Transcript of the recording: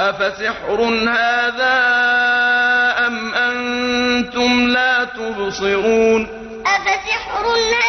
أفسحر هذا أم أنتم لا تبصرون أفسحر هذا